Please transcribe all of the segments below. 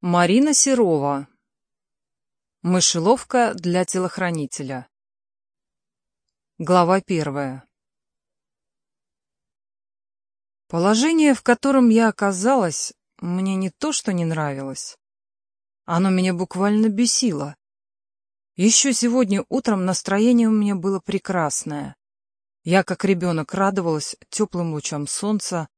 Марина Серова. Мышеловка для телохранителя. Глава первая. Положение, в котором я оказалась, мне не то что не нравилось. Оно меня буквально бесило. Еще сегодня утром настроение у меня было прекрасное. Я, как ребенок, радовалась теплым лучам солнца,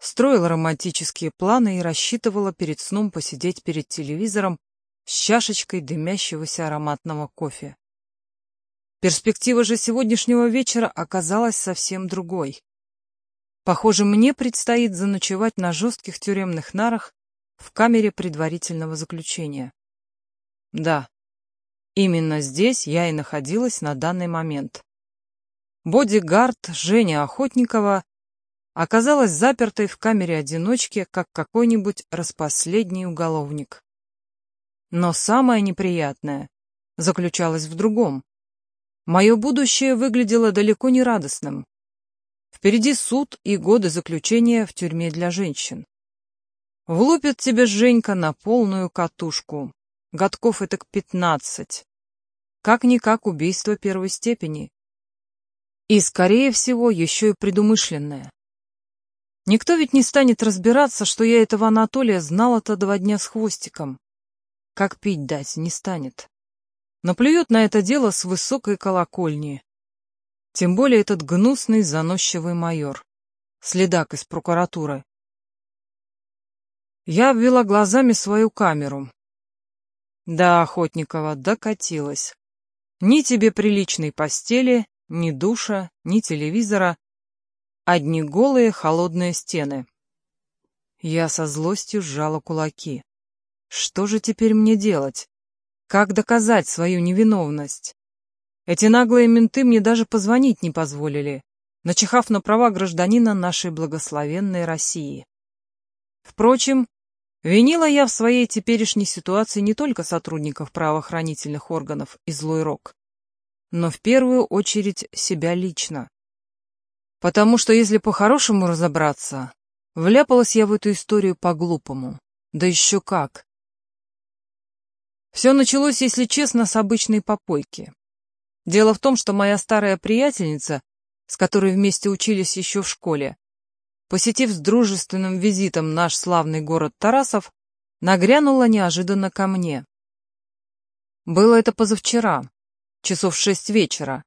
строила романтические планы и рассчитывала перед сном посидеть перед телевизором с чашечкой дымящегося ароматного кофе. Перспектива же сегодняшнего вечера оказалась совсем другой. Похоже, мне предстоит заночевать на жестких тюремных нарах в камере предварительного заключения. Да, именно здесь я и находилась на данный момент. Бодигард Женя Охотникова оказалась запертой в камере одиночке, как какой-нибудь распоследний уголовник. Но самое неприятное заключалось в другом. Мое будущее выглядело далеко не радостным. Впереди суд и годы заключения в тюрьме для женщин. Влупит тебе Женька на полную катушку. Годков это к пятнадцать. Как-никак убийство первой степени. И, скорее всего, еще и предумышленное. Никто ведь не станет разбираться, что я этого Анатолия знала-то два дня с хвостиком. Как пить дать не станет. Наплюет на это дело с высокой колокольни. Тем более этот гнусный, заносчивый майор. Следак из прокуратуры. Я обвела глазами свою камеру. Да, Охотникова, докатилась. Ни тебе приличной постели, ни душа, ни телевизора, одни голые холодные стены. Я со злостью сжала кулаки. Что же теперь мне делать? Как доказать свою невиновность? Эти наглые менты мне даже позвонить не позволили, начихав на права гражданина нашей благословенной России. Впрочем, винила я в своей теперешней ситуации не только сотрудников правоохранительных органов и злой рок, но в первую очередь себя лично. Потому что, если по-хорошему разобраться, вляпалась я в эту историю по-глупому. Да еще как. Все началось, если честно, с обычной попойки. Дело в том, что моя старая приятельница, с которой вместе учились еще в школе, посетив с дружественным визитом наш славный город Тарасов, нагрянула неожиданно ко мне. Было это позавчера, часов шесть вечера.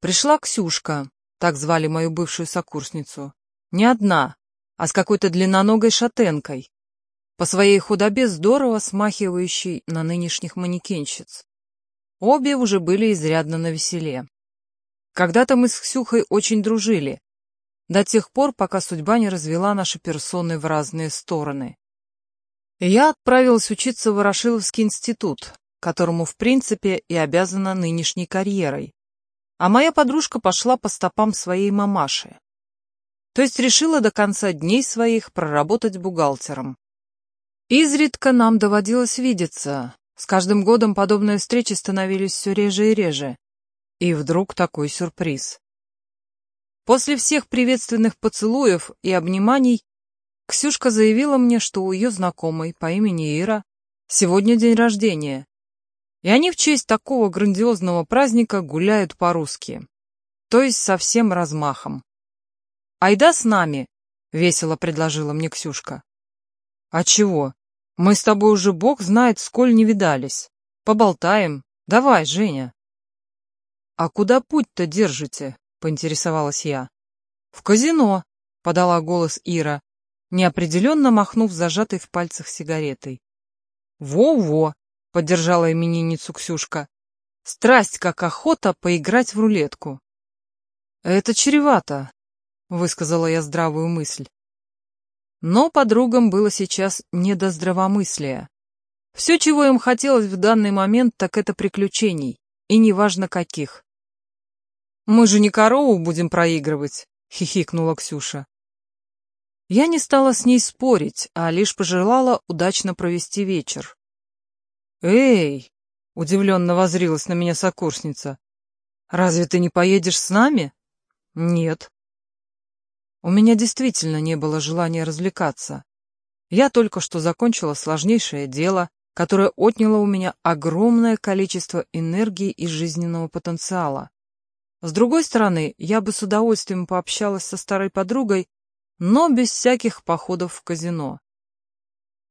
Пришла Ксюшка, так звали мою бывшую сокурсницу, не одна, а с какой-то длинноногой шатенкой, по своей худобе здорово смахивающей на нынешних манекенщиц. Обе уже были изрядно навеселе. Когда-то мы с Ксюхой очень дружили, до тех пор, пока судьба не развела наши персоны в разные стороны. Я отправилась учиться в Ворошиловский институт, которому, в принципе, и обязана нынешней карьерой а моя подружка пошла по стопам своей мамаши. То есть решила до конца дней своих проработать бухгалтером. Изредка нам доводилось видеться. С каждым годом подобные встречи становились все реже и реже. И вдруг такой сюрприз. После всех приветственных поцелуев и обниманий Ксюшка заявила мне, что у ее знакомой по имени Ира сегодня день рождения, и они в честь такого грандиозного праздника гуляют по-русски, то есть со всем размахом. «Айда с нами!» — весело предложила мне Ксюшка. «А чего? Мы с тобой уже бог знает, сколь не видались. Поболтаем. Давай, Женя!» «А куда путь-то держите?» — поинтересовалась я. «В казино!» — подала голос Ира, неопределенно махнув зажатой в пальцах сигаретой. «Во-во!» — поддержала именинницу Ксюшка. «Страсть, как охота поиграть в рулетку». «Это чревато», — высказала я здравую мысль. Но подругам было сейчас не до здравомыслия. Все, чего им хотелось в данный момент, так это приключений, и неважно каких. «Мы же не корову будем проигрывать», — хихикнула Ксюша. Я не стала с ней спорить, а лишь пожелала удачно провести вечер. «Эй!» — удивленно возрилась на меня сокурсница. «Разве ты не поедешь с нами?» «Нет». У меня действительно не было желания развлекаться. Я только что закончила сложнейшее дело, которое отняло у меня огромное количество энергии и жизненного потенциала. С другой стороны, я бы с удовольствием пообщалась со старой подругой, но без всяких походов в казино.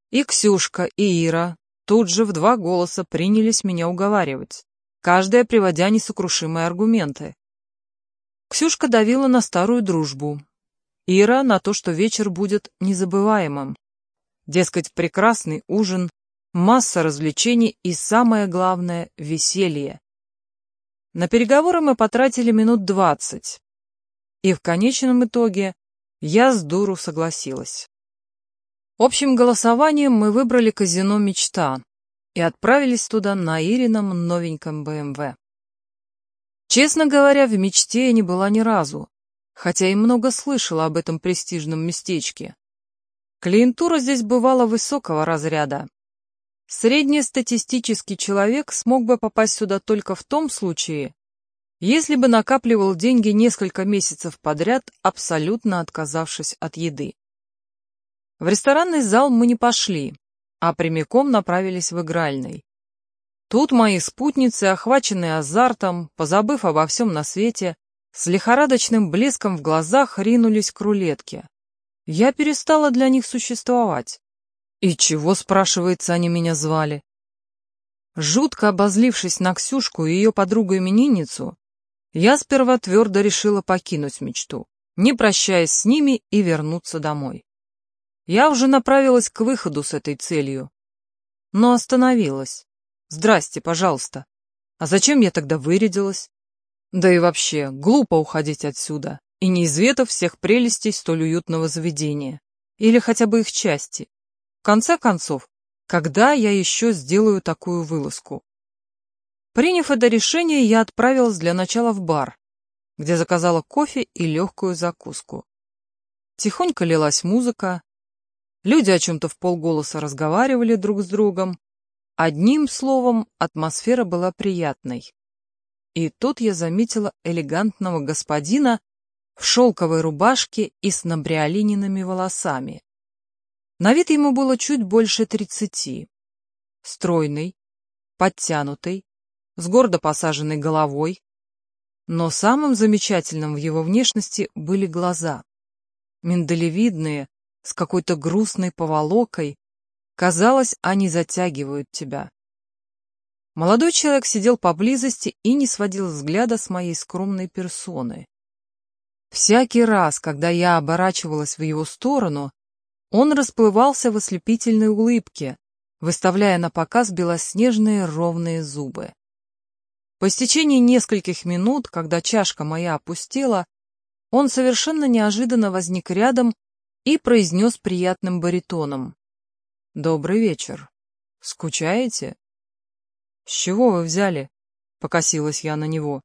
И Ксюшка, и Ира Тут же в два голоса принялись меня уговаривать, каждая приводя несокрушимые аргументы. Ксюшка давила на старую дружбу. Ира на то, что вечер будет незабываемым. Дескать, прекрасный ужин, масса развлечений и, самое главное, веселье. На переговоры мы потратили минут двадцать. И в конечном итоге я с дуру согласилась. В общем голосованием мы выбрали казино «Мечта» и отправились туда на Ирином новеньком БМВ. Эм Честно говоря, в «Мечте» я не была ни разу, хотя и много слышала об этом престижном местечке. Клиентура здесь бывала высокого разряда. Среднестатистический человек смог бы попасть сюда только в том случае, если бы накапливал деньги несколько месяцев подряд, абсолютно отказавшись от еды. В ресторанный зал мы не пошли, а прямиком направились в игральный. Тут мои спутницы, охваченные азартом, позабыв обо всем на свете, с лихорадочным блеском в глазах ринулись к рулетке. Я перестала для них существовать. И чего, спрашивается, они меня звали? Жутко обозлившись на Ксюшку и ее подругу-именинницу, я сперва твердо решила покинуть мечту, не прощаясь с ними и вернуться домой. Я уже направилась к выходу с этой целью, но остановилась. Здрасте, пожалуйста. А зачем я тогда вырядилась? Да и вообще, глупо уходить отсюда и не изведав всех прелестей столь уютного заведения, или хотя бы их части. В конце концов, когда я еще сделаю такую вылазку? Приняв это решение, я отправилась для начала в бар, где заказала кофе и легкую закуску. Тихонько лилась музыка, Люди о чем-то в полголоса разговаривали друг с другом. Одним словом, атмосфера была приятной. И тут я заметила элегантного господина в шелковой рубашке и с набриолиниными волосами. На вид ему было чуть больше тридцати. Стройный, подтянутый, с гордо посаженной головой. Но самым замечательным в его внешности были глаза. Миндалевидные, с какой-то грустной поволокой. Казалось, они затягивают тебя. Молодой человек сидел поблизости и не сводил взгляда с моей скромной персоны. Всякий раз, когда я оборачивалась в его сторону, он расплывался в ослепительной улыбке, выставляя на показ белоснежные ровные зубы. По истечении нескольких минут, когда чашка моя опустела, он совершенно неожиданно возник рядом и произнес приятным баритоном. «Добрый вечер. Скучаете?» «С чего вы взяли?» — покосилась я на него.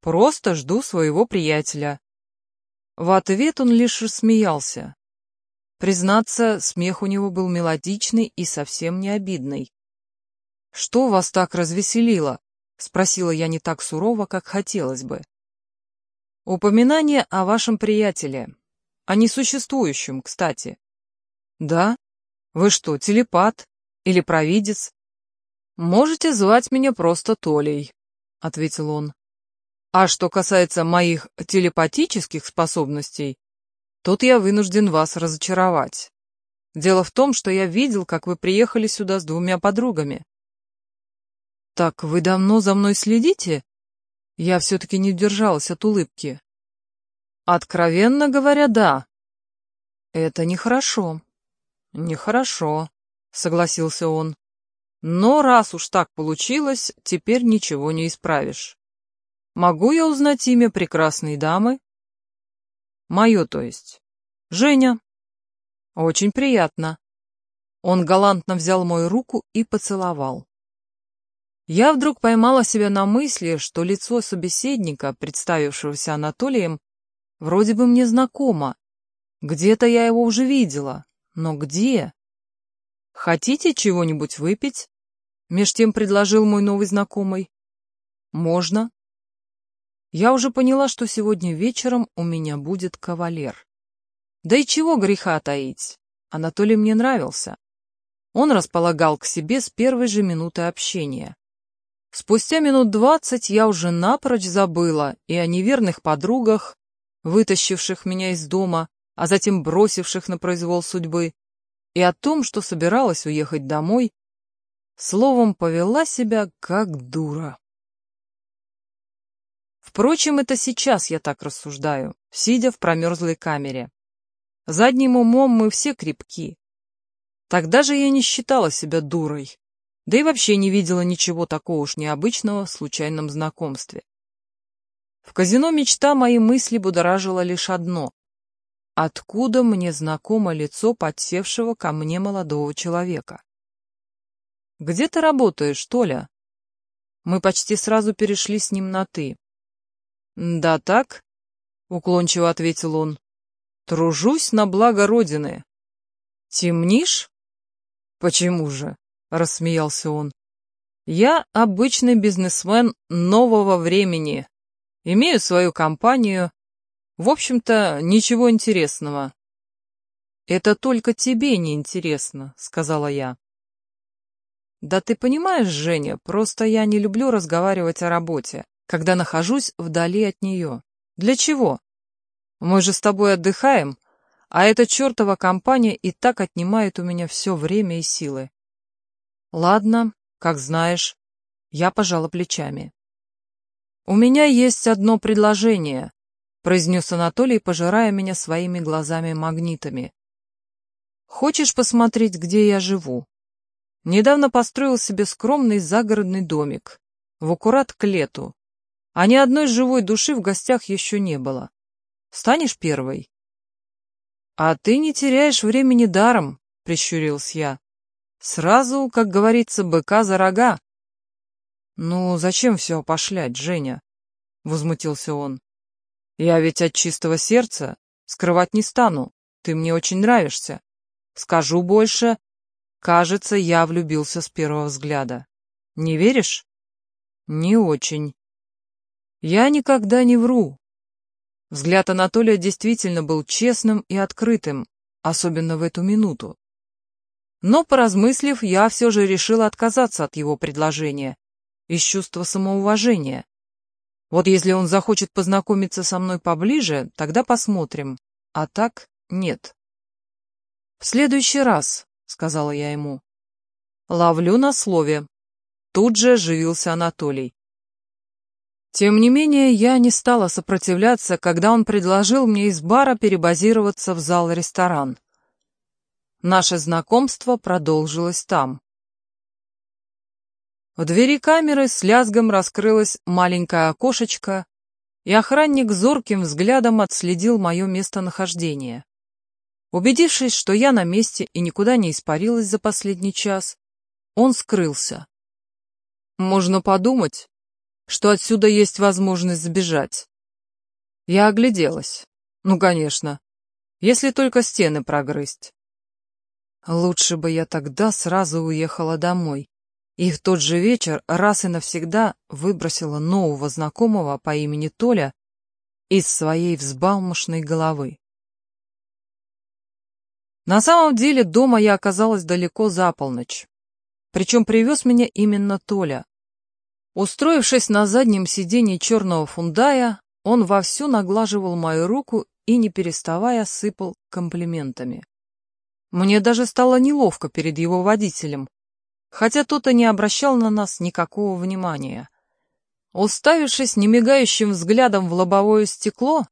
«Просто жду своего приятеля». В ответ он лишь рассмеялся. Признаться, смех у него был мелодичный и совсем не обидный. «Что вас так развеселило?» — спросила я не так сурово, как хотелось бы. «Упоминание о вашем приятеле», а не существующим, кстати. Да? Вы что, телепат? Или провидец? Можете звать меня просто Толей, ответил он. А что касается моих телепатических способностей, тут я вынужден вас разочаровать. Дело в том, что я видел, как вы приехали сюда с двумя подругами. Так вы давно за мной следите? Я все-таки не удержалась от улыбки. Откровенно говоря, да. Это нехорошо. Нехорошо, согласился он. Но раз уж так получилось, теперь ничего не исправишь. Могу я узнать имя прекрасной дамы? Мое, то есть. Женя. Очень приятно. Он галантно взял мою руку и поцеловал. Я вдруг поймала себя на мысли, что лицо собеседника, представившегося Анатолием, Вроде бы мне знакомо. Где-то я его уже видела. Но где? Хотите чего-нибудь выпить? Меж тем предложил мой новый знакомый. Можно. Я уже поняла, что сегодня вечером у меня будет кавалер. Да и чего греха таить? Анатолий мне нравился. Он располагал к себе с первой же минуты общения. Спустя минут двадцать я уже напрочь забыла и о неверных подругах, вытащивших меня из дома, а затем бросивших на произвол судьбы, и о том, что собиралась уехать домой, словом, повела себя как дура. Впрочем, это сейчас я так рассуждаю, сидя в промерзлой камере. Задним умом мы все крепки. Тогда же я не считала себя дурой, да и вообще не видела ничего такого уж необычного в случайном знакомстве. В казино мечта мои мысли будоражила лишь одно. Откуда мне знакомо лицо подсевшего ко мне молодого человека? «Где ты работаешь, Толя?» Мы почти сразу перешли с ним на «ты». «Да так», — уклончиво ответил он, — «тружусь на благо Родины». «Темнишь?» «Почему же?» — рассмеялся он. «Я обычный бизнесмен нового времени, Имею свою компанию. В общем-то, ничего интересного». «Это только тебе не интересно, — сказала я. «Да ты понимаешь, Женя, просто я не люблю разговаривать о работе, когда нахожусь вдали от нее. Для чего? Мы же с тобой отдыхаем, а эта чёртова компания и так отнимает у меня всё время и силы». «Ладно, как знаешь». Я пожала плечами. «У меня есть одно предложение», — произнес Анатолий, пожирая меня своими глазами-магнитами. «Хочешь посмотреть, где я живу?» Недавно построил себе скромный загородный домик, в аккурат к лету, а ни одной живой души в гостях еще не было. Станешь первой? А ты не теряешь времени даром, прищурился я. Сразу, как говорится, быка за рога. «Ну, зачем все пошлять, Женя?» — возмутился он. «Я ведь от чистого сердца скрывать не стану. Ты мне очень нравишься. Скажу больше. Кажется, я влюбился с первого взгляда. Не веришь?» «Не очень». «Я никогда не вру». Взгляд Анатолия действительно был честным и открытым, особенно в эту минуту. Но, поразмыслив, я все же решила отказаться от его предложения из чувства самоуважения. Вот если он захочет познакомиться со мной поближе, тогда посмотрим, а так нет. «В следующий раз», — сказала я ему. «Ловлю на слове». Тут же оживился Анатолий. Тем не менее, я не стала сопротивляться, когда он предложил мне из бара перебазироваться в зал-ресторан. Наше знакомство продолжилось там. В двери камеры с лязгом раскрылась маленькая окошечко, и охранник зорким взглядом отследил мое местонахождение. Убедившись, что я на месте и никуда не испарилась за последний час, он скрылся. Можно подумать, что отсюда есть возможность сбежать. Я огляделась. Ну, конечно, если только стены прогрызть. Лучше бы я тогда сразу уехала домой. Их тот же вечер раз и навсегда выбросила нового знакомого по имени Толя из своей взбалмошной головы. На самом деле дома я оказалась далеко за полночь. Причем привез меня именно Толя. Устроившись на заднем сиденье черного фундая, он вовсю наглаживал мою руку и, не переставая, сыпал комплиментами. Мне даже стало неловко перед его водителем, хотя тот и не обращал на нас никакого внимания. Уставившись немигающим взглядом в лобовое стекло,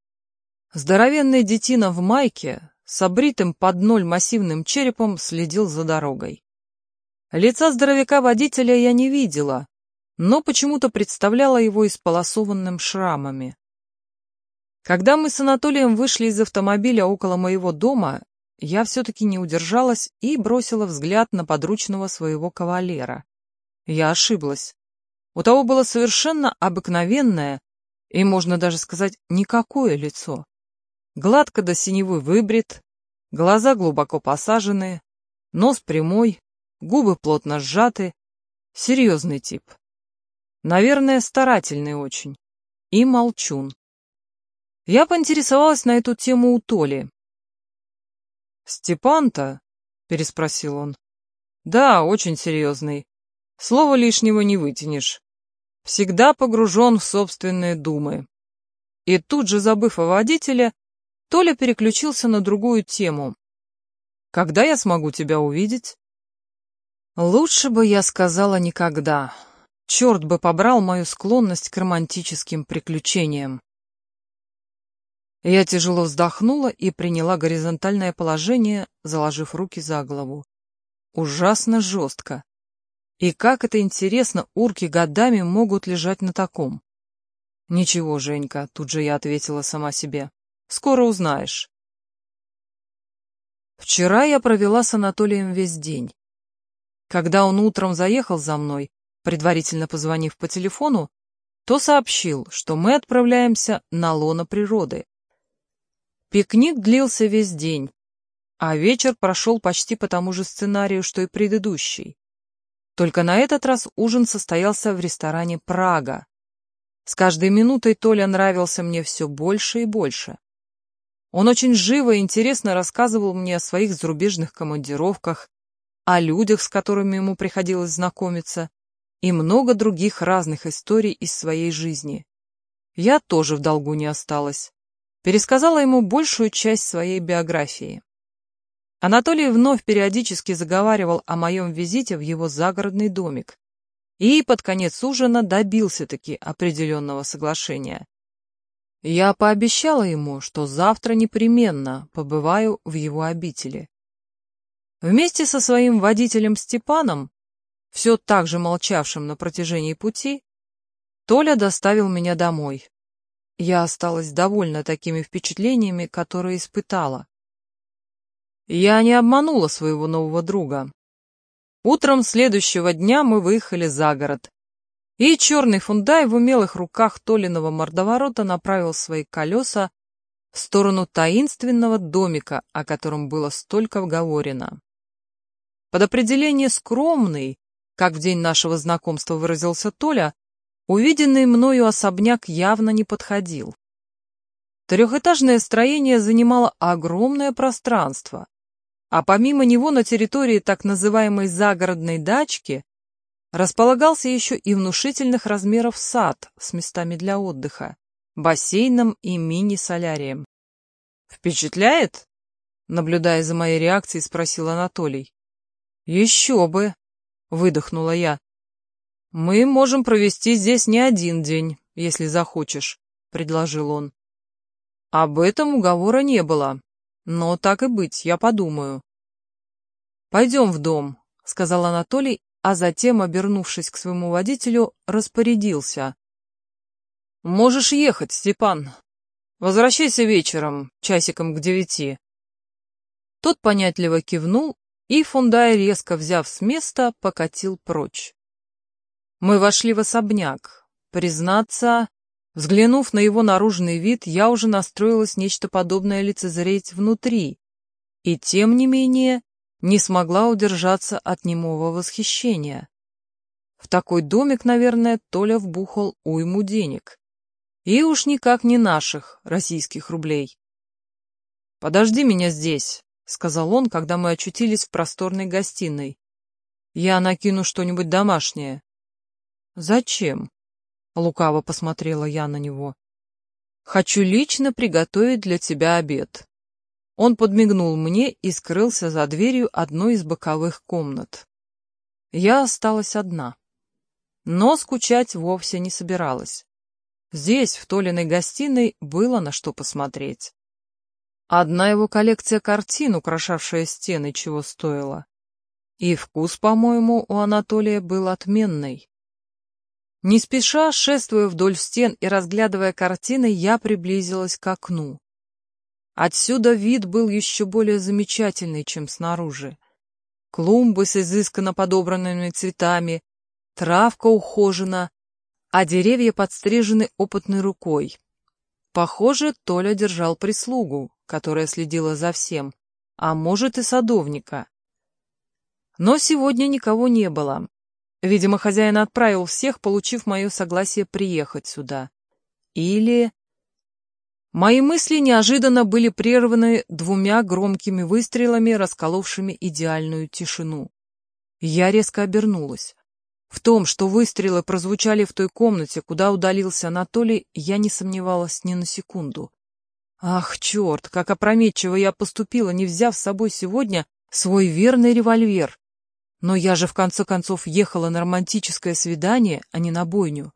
здоровенный детина в майке с обритым под ноль массивным черепом следил за дорогой. Лица здоровяка водителя я не видела, но почему-то представляла его исполосованным шрамами. Когда мы с Анатолием вышли из автомобиля около моего дома, я все-таки не удержалась и бросила взгляд на подручного своего кавалера. Я ошиблась. У того было совершенно обыкновенное и, можно даже сказать, никакое лицо. Гладко до синевы выбрит, глаза глубоко посажены, нос прямой, губы плотно сжаты. Серьезный тип. Наверное, старательный очень. И молчун. Я поинтересовалась на эту тему у Толи, «Степан-то?» — переспросил он. «Да, очень серьезный. Слова лишнего не вытянешь. Всегда погружен в собственные думы». И тут же, забыв о водителе, Толя переключился на другую тему. «Когда я смогу тебя увидеть?» «Лучше бы я сказала никогда. Черт бы побрал мою склонность к романтическим приключениям. Я тяжело вздохнула и приняла горизонтальное положение, заложив руки за голову. Ужасно жестко. И как это интересно, урки годами могут лежать на таком. Ничего, Женька, тут же я ответила сама себе. Скоро узнаешь. Вчера я провела с Анатолием весь день. Когда он утром заехал за мной, предварительно позвонив по телефону, то сообщил, что мы отправляемся на лоно природы, Пикник длился весь день, а вечер прошел почти по тому же сценарию, что и предыдущий. Только на этот раз ужин состоялся в ресторане «Прага». С каждой минутой Толя нравился мне все больше и больше. Он очень живо и интересно рассказывал мне о своих зарубежных командировках, о людях, с которыми ему приходилось знакомиться, и много других разных историй из своей жизни. Я тоже в долгу не осталась пересказала ему большую часть своей биографии. Анатолий вновь периодически заговаривал о моем визите в его загородный домик и под конец ужина добился-таки определенного соглашения. Я пообещала ему, что завтра непременно побываю в его обители. Вместе со своим водителем Степаном, все так же молчавшим на протяжении пути, Толя доставил меня домой, я осталась довольна такими впечатлениями, которые испытала. Я не обманула своего нового друга. Утром следующего дня мы выехали за город, и черный фундай в умелых руках Толиного мордоворота направил свои колеса в сторону таинственного домика, о котором было столько вговорено. Под определение «скромный», как в день нашего знакомства выразился Толя, Увиденный мною особняк явно не подходил. Трехэтажное строение занимало огромное пространство, а помимо него на территории так называемой загородной дачки располагался еще и внушительных размеров сад с местами для отдыха, бассейном и мини-солярием. «Впечатляет?» — наблюдая за моей реакцией, спросил Анатолий. «Еще бы!» — выдохнула я. «Мы можем провести здесь не один день, если захочешь», — предложил он. Об этом уговора не было, но так и быть, я подумаю. «Пойдем в дом», — сказал Анатолий, а затем, обернувшись к своему водителю, распорядился. «Можешь ехать, Степан. Возвращайся вечером, часиком к девяти». Тот понятливо кивнул, и Фундай, резко взяв с места, покатил прочь. Мы вошли в особняк. Признаться, взглянув на его наружный вид, я уже настроилась нечто подобное лицезреть внутри, и тем не менее не смогла удержаться от немого восхищения. В такой домик, наверное, Толя вбухал уйму денег. И уж никак не наших, российских рублей. «Подожди меня здесь», — сказал он, когда мы очутились в просторной гостиной. «Я накину что-нибудь домашнее». «Зачем?» — лукаво посмотрела я на него. «Хочу лично приготовить для тебя обед». Он подмигнул мне и скрылся за дверью одной из боковых комнат. Я осталась одна. Но скучать вовсе не собиралась. Здесь, в Толиной гостиной, было на что посмотреть. Одна его коллекция картин, украшавшая стены, чего стоила. И вкус, по-моему, у Анатолия был отменный. Не спеша, шествуя вдоль стен и разглядывая картины, я приблизилась к окну. Отсюда вид был еще более замечательный, чем снаружи. Клумбы с изысканно подобранными цветами, травка ухожена, а деревья подстрижены опытной рукой. Похоже, Толя держал прислугу, которая следила за всем, а может и садовника. Но сегодня никого не было. Видимо, хозяин отправил всех, получив мое согласие приехать сюда. Или... Мои мысли неожиданно были прерваны двумя громкими выстрелами, расколовшими идеальную тишину. Я резко обернулась. В том, что выстрелы прозвучали в той комнате, куда удалился Анатолий, я не сомневалась ни на секунду. Ах, черт, как опрометчиво я поступила, не взяв с собой сегодня свой верный револьвер. Но я же в конце концов ехала на романтическое свидание, а не на бойню.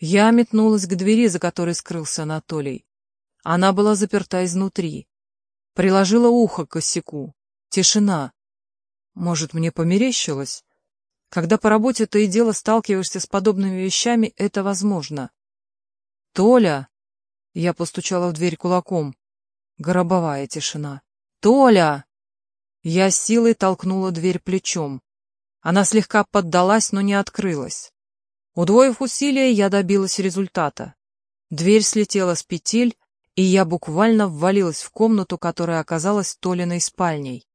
Я метнулась к двери, за которой скрылся Анатолий. Она была заперта изнутри. Приложила ухо к косяку. Тишина. Может, мне померещилось? Когда по работе то и дело сталкиваешься с подобными вещами, это возможно. «Толя!» Я постучала в дверь кулаком. Горобовая тишина. «Толя!» Я силой толкнула дверь плечом. Она слегка поддалась, но не открылась. Удвоив усилия, я добилась результата. Дверь слетела с петель, и я буквально ввалилась в комнату, которая оказалась Толиной спальней.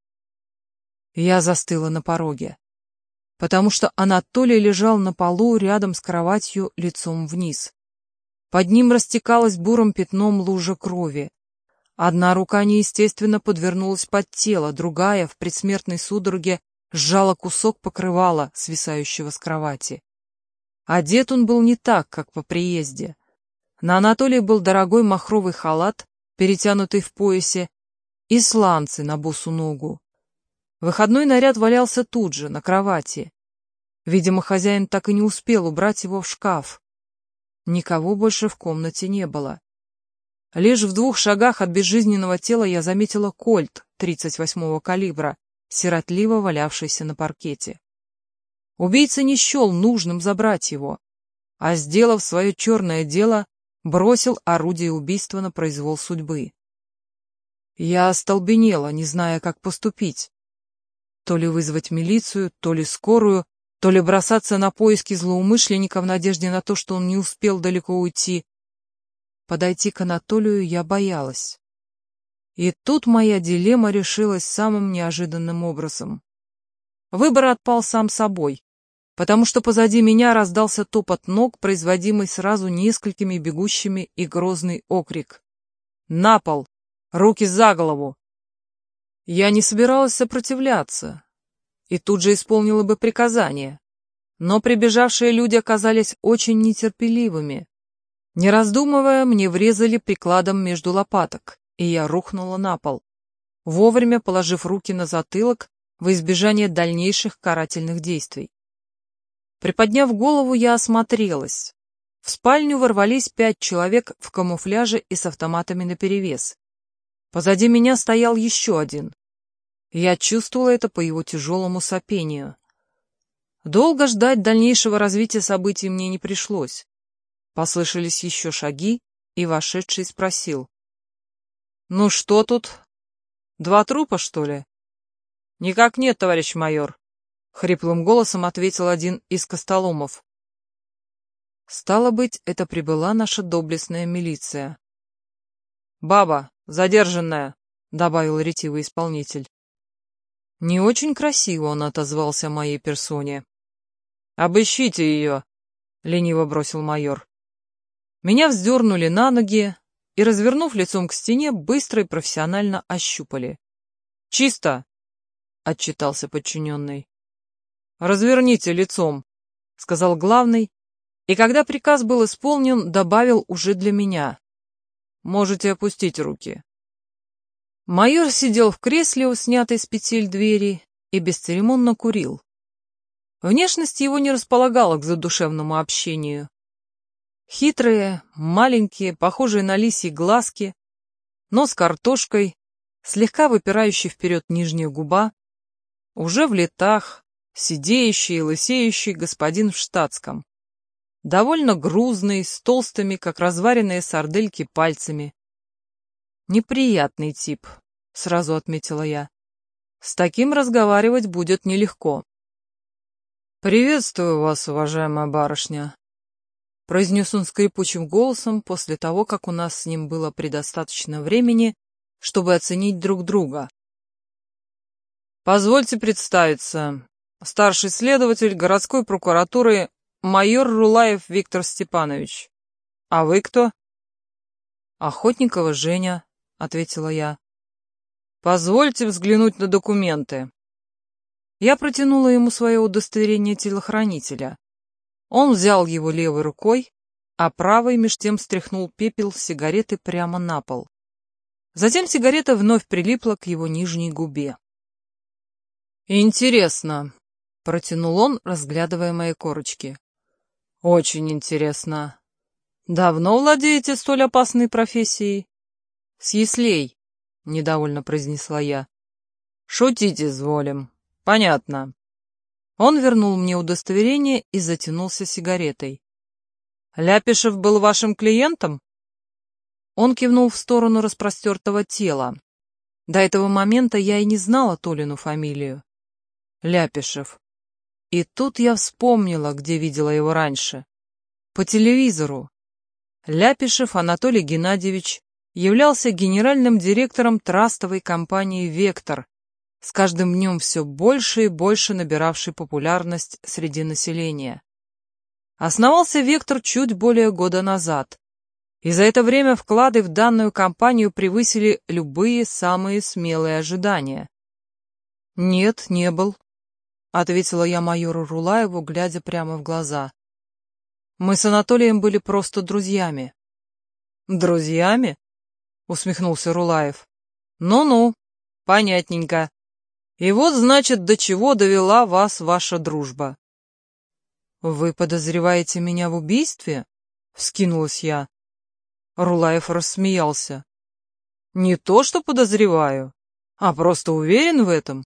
Я застыла на пороге, потому что Анатолий лежал на полу рядом с кроватью лицом вниз. Под ним растекалась бурым пятном лужа крови, Одна рука неестественно подвернулась под тело, другая в предсмертной судороге сжала кусок покрывала, свисающего с кровати. Одет он был не так, как по приезде. На Анатолии был дорогой махровый халат, перетянутый в поясе, и сланцы на босу ногу. Выходной наряд валялся тут же, на кровати. Видимо, хозяин так и не успел убрать его в шкаф. Никого больше в комнате не было. Лишь в двух шагах от безжизненного тела я заметила кольт 38-го калибра, сиротливо валявшийся на паркете. Убийца не счел нужным забрать его, а, сделав свое черное дело, бросил орудие убийства на произвол судьбы. Я остолбенела, не зная, как поступить. То ли вызвать милицию, то ли скорую, то ли бросаться на поиски злоумышленника в надежде на то, что он не успел далеко уйти, Подойти к Анатолию я боялась. И тут моя дилемма решилась самым неожиданным образом. Выбор отпал сам собой, потому что позади меня раздался топот ног, производимый сразу несколькими бегущими и грозный окрик. «На пол! Руки за голову!» Я не собиралась сопротивляться и тут же исполнила бы приказание, но прибежавшие люди оказались очень нетерпеливыми, не раздумывая, мне врезали прикладом между лопаток, и я рухнула на пол, вовремя положив руки на затылок во избежание дальнейших карательных действий. Приподняв голову, я осмотрелась. В спальню ворвались пять человек в камуфляже и с автоматами наперевес. Позади меня стоял еще один. Я чувствовала это по его тяжелому сопению. Долго ждать дальнейшего развития событий мне не пришлось. Послышались еще шаги, и вошедший спросил. «Ну что тут? Два трупа, что ли?» «Никак нет, товарищ майор», — хриплым голосом ответил один из костоломов. «Стало быть, это прибыла наша доблестная милиция». «Баба, задержанная», — добавил ретивый исполнитель. Не очень красиво он отозвался о моей персоне. «Обыщите ее», — лениво бросил майор. Меня вздернули на ноги и, развернув лицом к стене, быстро и профессионально ощупали. «Чисто!» — отчитался подчиненный. «Разверните лицом», — сказал главный, и когда приказ был исполнен, добавил уже для меня. «Можете опустить руки». Майор сидел в кресле, снятой с петель двери, и бесцеремонно курил. Внешность его не располагала к задушевному общению. Хитрые, маленькие, похожие на лисьи глазки, нос картошкой, слегка выпирающий вперед нижняя губа, уже в летах, сидеющий и лысеющий господин в штатском. Довольно грузный, с толстыми, как разваренные сардельки, пальцами. «Неприятный тип», — сразу отметила я. «С таким разговаривать будет нелегко». «Приветствую вас, уважаемая барышня», произнес он скрипучим голосом после того, как у нас с ним было предостаточно времени, чтобы оценить друг друга. «Позвольте представиться. Старший следователь городской прокуратуры майор Рулаев Виктор Степанович. А вы кто?» «Охотникова Женя», — ответила я. «Позвольте взглянуть на документы». Я протянула ему свое удостоверение телохранителя. Он взял его левой рукой, а правой меж тем стряхнул пепел с сигареты прямо на пол. Затем сигарета вновь прилипла к его нижней губе. «Интересно», — протянул он, разглядывая мои корочки. «Очень интересно. Давно владеете столь опасной профессией?» Съеслей, — недовольно произнесла я. Шутите, изволим. Понятно. Он вернул мне удостоверение и затянулся сигаретой. «Ляпишев был вашим клиентом?» Он кивнул в сторону распростертого тела. До этого момента я и не знала Толину фамилию. Ляпишев. И тут я вспомнила, где видела его раньше. По телевизору. Ляпишев Анатолий Геннадьевич являлся генеральным директором трастовой компании «Вектор», с каждым днем все больше и больше набиравший популярность среди населения. Основался «Вектор» чуть более года назад, и за это время вклады в данную компанию превысили любые самые смелые ожидания. «Нет, не был», — ответила я майору Рулаеву, глядя прямо в глаза. «Мы с Анатолием были просто друзьями». «Друзьями?» — усмехнулся Рулаев. «Ну-ну, понятненько». И вот, значит, до чего довела вас ваша дружба. «Вы подозреваете меня в убийстве?» — вскинулась я. Рулаев рассмеялся. «Не то, что подозреваю, а просто уверен в этом».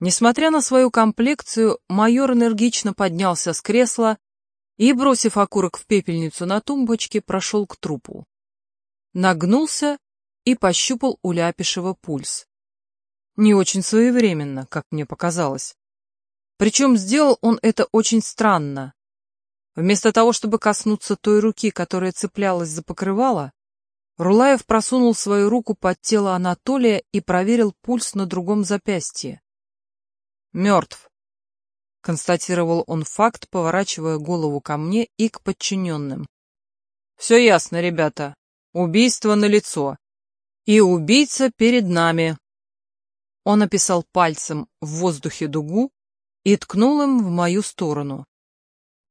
Несмотря на свою комплекцию, майор энергично поднялся с кресла и, бросив окурок в пепельницу на тумбочке, прошел к трупу. Нагнулся и пощупал у Ляпишева пульс. Не очень своевременно, как мне показалось. Причем сделал он это очень странно. Вместо того, чтобы коснуться той руки, которая цеплялась за покрывало, Рулаев просунул свою руку под тело Анатолия и проверил пульс на другом запястье. «Мертв», — констатировал он факт, поворачивая голову ко мне и к подчиненным. «Все ясно, ребята. Убийство на лицо И убийца перед нами». Он описал пальцем в воздухе дугу и ткнул им в мою сторону.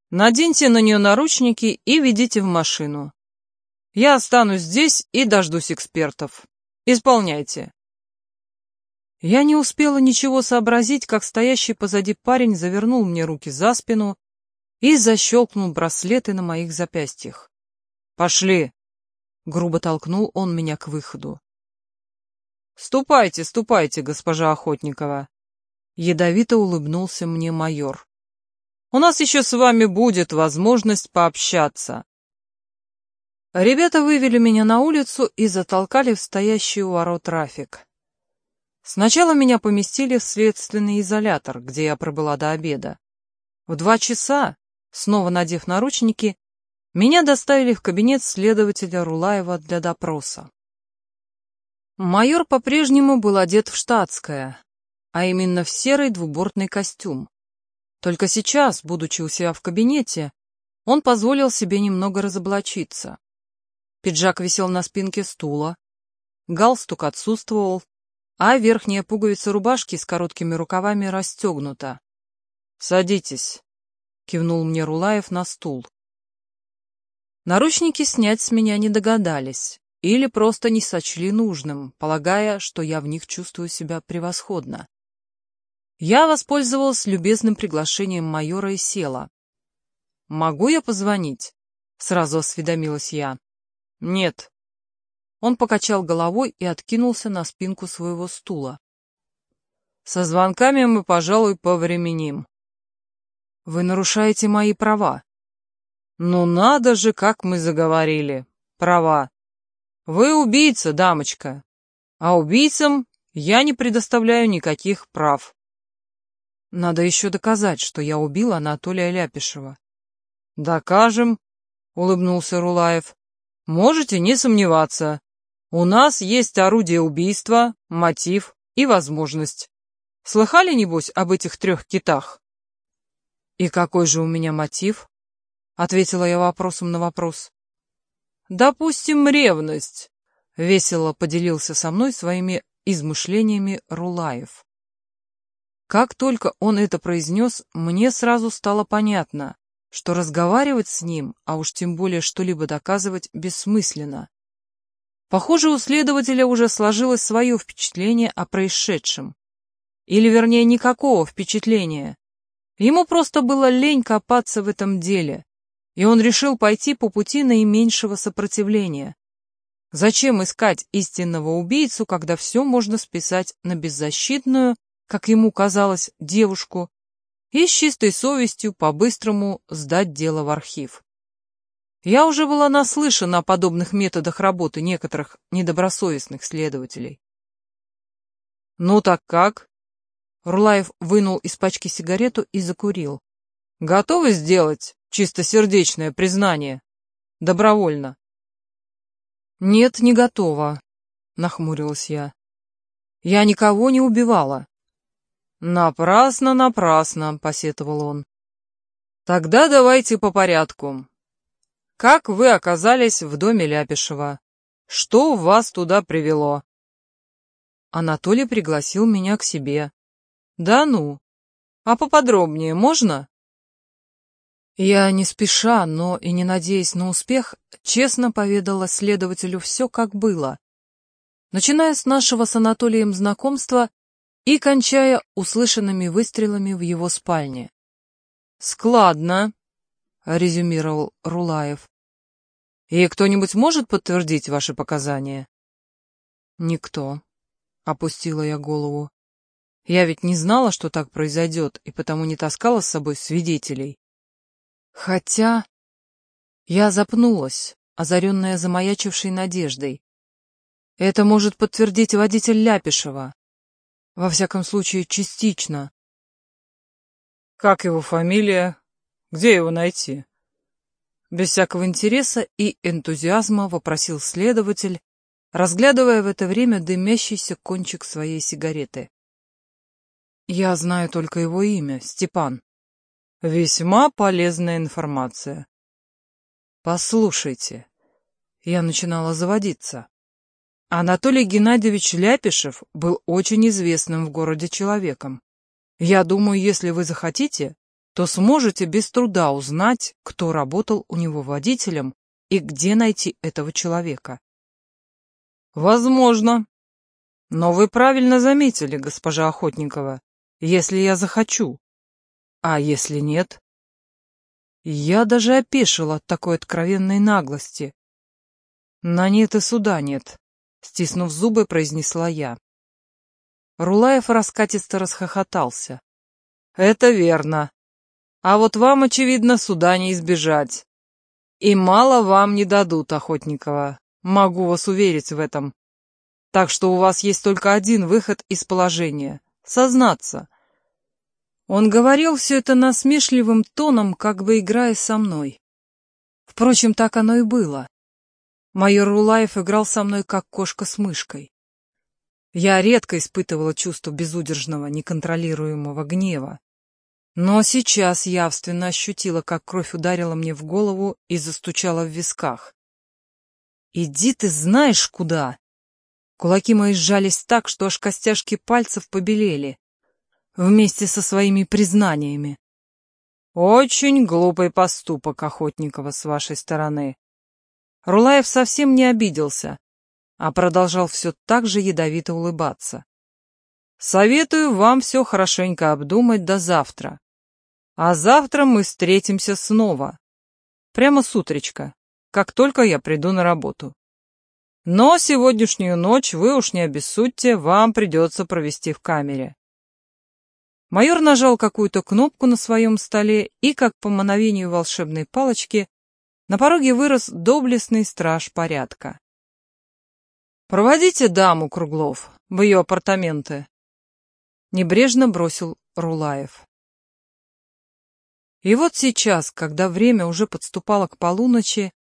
«Наденьте на нее наручники и ведите в машину. Я останусь здесь и дождусь экспертов. Исполняйте». Я не успела ничего сообразить, как стоящий позади парень завернул мне руки за спину и защелкнул браслеты на моих запястьях. «Пошли!» — грубо толкнул он меня к выходу. «Ступайте, ступайте, госпожа Охотникова!» Ядовито улыбнулся мне майор. «У нас еще с вами будет возможность пообщаться». Ребята вывели меня на улицу и затолкали в стоящий у ворот Рафик. Сначала меня поместили в следственный изолятор, где я пробыла до обеда. В два часа, снова надев наручники, меня доставили в кабинет следователя Рулаева для допроса. Майор по-прежнему был одет в штатское, а именно в серый двубортный костюм. Только сейчас, будучи у себя в кабинете, он позволил себе немного разоблачиться. Пиджак висел на спинке стула, галстук отсутствовал, а верхняя пуговица рубашки с короткими рукавами расстегнута. «Садитесь», — кивнул мне Рулаев на стул. Наручники снять с меня не догадались или просто не сочли нужным, полагая, что я в них чувствую себя превосходно. Я воспользовалась любезным приглашением майора и села. «Могу я позвонить?» — сразу осведомилась я. «Нет». Он покачал головой и откинулся на спинку своего стула. «Со звонками мы, пожалуй, повременим». «Вы нарушаете мои права». «Ну надо же, как мы заговорили! Права!» Вы убийца, дамочка. А убийцам я не предоставляю никаких прав. Надо еще доказать, что я убил Анатолия Ляпишева. Докажем, улыбнулся Рулаев. Можете не сомневаться. У нас есть орудие убийства, мотив и возможность. Слыхали, небось, об этих трех китах? И какой же у меня мотив? Ответила я вопросом на вопрос. «Допустим, ревность», — весело поделился со мной своими измышлениями Рулаев. Как только он это произнес, мне сразу стало понятно, что разговаривать с ним, а уж тем более что-либо доказывать, бессмысленно. Похоже, у следователя уже сложилось свое впечатление о происшедшем. Или, вернее, никакого впечатления. Ему просто было лень копаться в этом деле, и он решил пойти по пути наименьшего сопротивления. Зачем искать истинного убийцу, когда все можно списать на беззащитную, как ему казалось, девушку, и с чистой совестью по-быстрому сдать дело в архив? Я уже была наслышана о подобных методах работы некоторых недобросовестных следователей. «Ну так как?» Рулаев вынул из пачки сигарету и закурил. «Готовы сделать Чистосердечное признание. Добровольно. Нет, не готова, нахмурилась я. Я никого не убивала. Напрасно, напрасно, посетовал он. Тогда давайте по порядку. Как вы оказались в доме Ляпишева? Что вас туда привело? Анатолий пригласил меня к себе. Да ну. А поподробнее можно? Я не спеша, но и не надеясь на успех, честно поведала следователю все, как было, начиная с нашего с Анатолием знакомства и кончая услышанными выстрелами в его спальне. «Складно», — резюмировал Рулаев. «И кто-нибудь может подтвердить ваши показания?» «Никто», — опустила я голову. «Я ведь не знала, что так произойдет, и потому не таскала с собой свидетелей». Хотя... Я запнулась, озаренная замаячившей надеждой. Это может подтвердить водитель Ляпишева. Во всяком случае, частично. Как его фамилия? Где его найти? Без всякого интереса и энтузиазма вопросил следователь, разглядывая в это время дымящийся кончик своей сигареты. Я знаю только его имя, Степан. Весьма полезная информация. Послушайте, я начинала заводиться. Анатолий Геннадьевич Ляпишев был очень известным в городе человеком. Я думаю, если вы захотите, то сможете без труда узнать, кто работал у него водителем и где найти этого человека. Возможно. Но вы правильно заметили, госпожа Охотникова, если я захочу. А если нет? Я даже опешил от такой откровенной наглости. На нет и суда нет, стиснув зубы, произнесла я. Рулаев раскатисто расхохотался. Это верно. А вот вам, очевидно, суда не избежать. И мало вам не дадут, Охотникова. Могу вас уверить в этом. Так что у вас есть только один выход из положения — сознаться, он говорил все это насмешливым тоном, как бы играя со мной. Впрочем, так оно и было. Майор Рулаев играл со мной, как кошка с мышкой. Я редко испытывала чувство безудержного, неконтролируемого гнева. Но сейчас явственно ощутила, как кровь ударила мне в голову и застучала в висках. «Иди ты знаешь куда!» Кулаки мои сжались так, что аж костяшки пальцев побелели вместе со своими признаниями. Очень глупый поступок Охотникова с вашей стороны. Рулаев совсем не обиделся, а продолжал все так же ядовито улыбаться. Советую вам все хорошенько обдумать до завтра. А завтра мы встретимся снова. Прямо с утречка, как только я приду на работу. Но сегодняшнюю ночь вы уж не обессудьте, вам придется провести в камере. Майор нажал какую-то кнопку на своем столе, и, как по мановению волшебной палочки, на пороге вырос доблестный страж порядка. «Проводите даму, Круглов, в ее апартаменты!» Небрежно бросил Рулаев. И вот сейчас, когда время уже подступало к полуночи,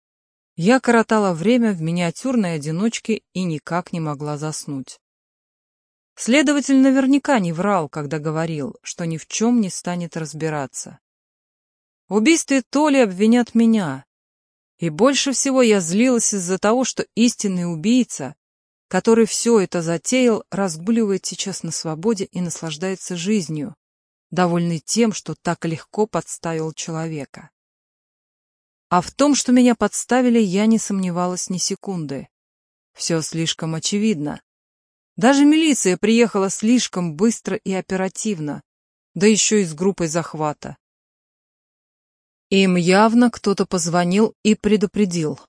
я коротала время в миниатюрной одиночке и никак не могла заснуть. Следователь наверняка не врал, когда говорил, что ни в чем не станет разбираться. В убийстве Толи обвинят меня. И больше всего я злилась из-за того, что истинный убийца, который все это затеял, разгуливает сейчас на свободе и наслаждается жизнью, довольный тем, что так легко подставил человека. А в том, что меня подставили, я не сомневалась ни секунды. Все слишком очевидно. Даже милиция приехала слишком быстро и оперативно, да еще и с группой захвата. Им явно кто-то позвонил и предупредил.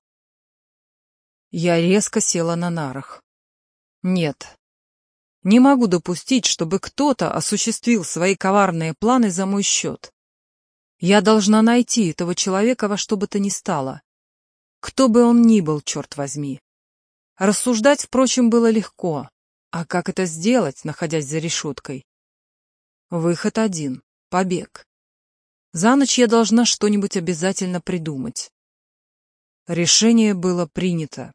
Я резко села на нарах. Нет, не могу допустить, чтобы кто-то осуществил свои коварные планы за мой счет. Я должна найти этого человека во что бы то ни стало. Кто бы он ни был, черт возьми. Рассуждать, впрочем, было легко. А как это сделать, находясь за решеткой? Выход один — побег. За ночь я должна что-нибудь обязательно придумать. Решение было принято.